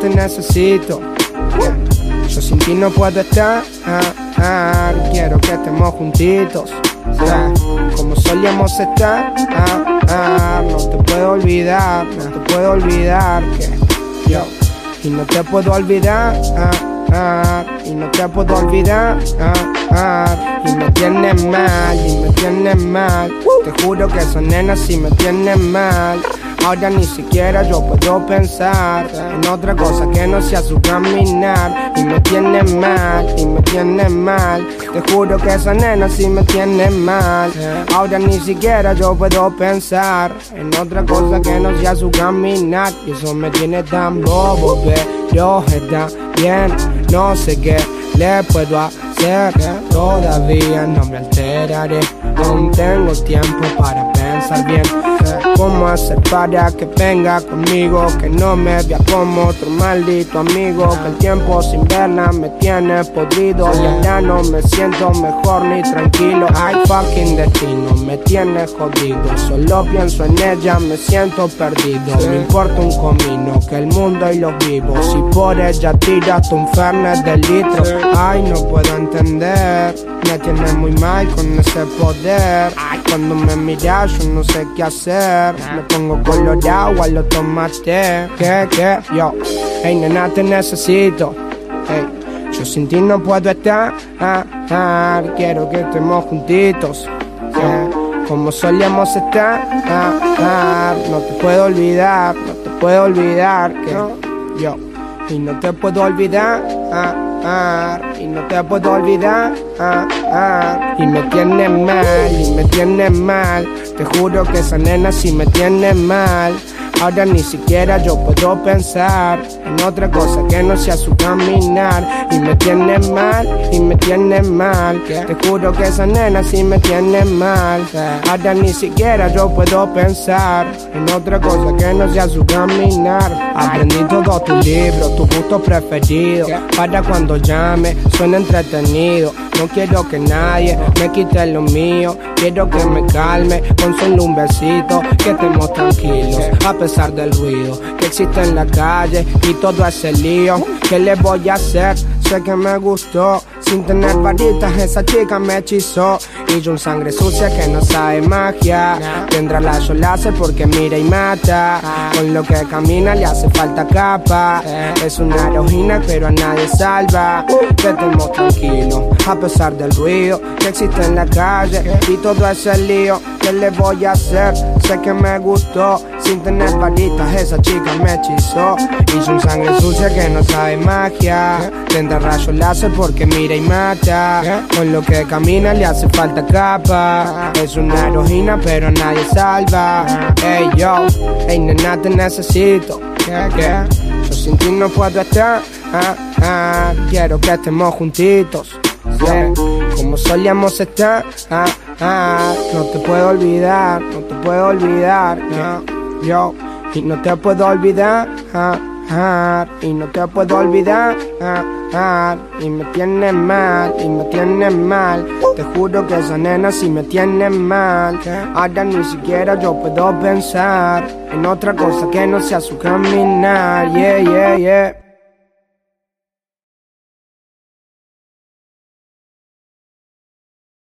te necesito. Yo sin ti no puedo estar. Quiero que estemos juntitos. Como solíamos estar. No te puedo olvidar. No te puedo olvidar que yo. Y no te puedo olvidar. Ah, ah, y no te puedo olvidar. Ah, ah, y me tienes mal. Y me tienes mal. Te juro que son nenas y me tienes mal. Ahora ni siquiera yo puedo pensar en otra cosa que no sea su caminar. Y me tiene mal, y me tiene mal. Te juro que esa nena sí me tiene mal. Ahora ni siquiera yo puedo pensar en otra cosa que no sea su caminar. Y eso me tiene tan bobo, pero está bien. No sé qué le puedo hacer. Todavía no me alteraré. Aún tengo tiempo para pensar bien. ¿Cómo hacer para que venga conmigo? Que no me vea como otro maldito amigo. Que el tiempo sin verla me tiene podrido. Y ya no me siento mejor ni tranquilo. Ay, fucking destino, me tiene jodido. Solo pienso en ella, me siento perdido. Me importa un comino que el mundo y los vivos. Si por ella tiras tu fernet de litro. Ay, no puedo entender. Me tiene muy mal con ese poder. Cuando me miras, yo no sé qué hacer. Me pongo colorado a los tomates. ¿Qué, qué? Yo, hey nena, te necesito. Hey, yo sin ti no puedo estar. Ah, ah, quiero que estemos juntitos. Yeah, como solíamos estar. Ah, no te puedo olvidar, no te puedo olvidar. Que yo, y no te puedo olvidar. Y no te puedo olvidar. Y me tiene mal, y me tiene mal. Te juro que esa nena sí me tiene mal. Ahora ni siquiera yo puedo pensar en otra cosa que no sea su caminar. Y me tiene mal, y me tiene mal. Te juro que esa nena sí me tiene mal. Ahora ni siquiera yo puedo pensar en otra cosa que no sea su caminar. Aprendí todo tu libro, tu gusto preferido. Para cuando llame, suena entretenido. No quiero que nadie me quite lo mío. Quiero que me calme con solo un besito. Que estemos tranquilos a pesar del ruido que existe en la calle y todo ese lío. ¿Qué le voy a hacer? Sé que me gustó. Sin tener varitas, esa chica me hechizó. Y yo un sangre sucia que no sabe magia. Tendrá la láser porque mira y mata. Con lo que camina le hace falta capa. Es una heroína, pero a nadie salva. Que estemos tranquilos, a pesar del ruido que existe en la calle y todo ese lío. ¿Qué le voy a hacer? Sé que me gustó. Sin tener varitas, esa chica me hechizó. Yo un sangre sucia que no sabe magia. Tendrá rayos láser porque mira y mata. Con lo que camina le hace falta capa. Es una heroína, pero nadie salva. Hey yo, hey nena, te necesito. Yo sin ti no puedo estar. Ah, ah, quiero que estemos juntitos. Como solíamos estar. Ah, ah, no te puedo olvidar, no te puedo olvidar. No, yo, y no te puedo olvidar. Ah, ah, y no te puedo olvidar. Ah, ah, y me tienes mal, y me tienes mal. Te juro que esa nena sí me tiene mal. Ahora ni siquiera yo puedo pensar en otra cosa que no sea su caminar. Yeah, yeah, yeah.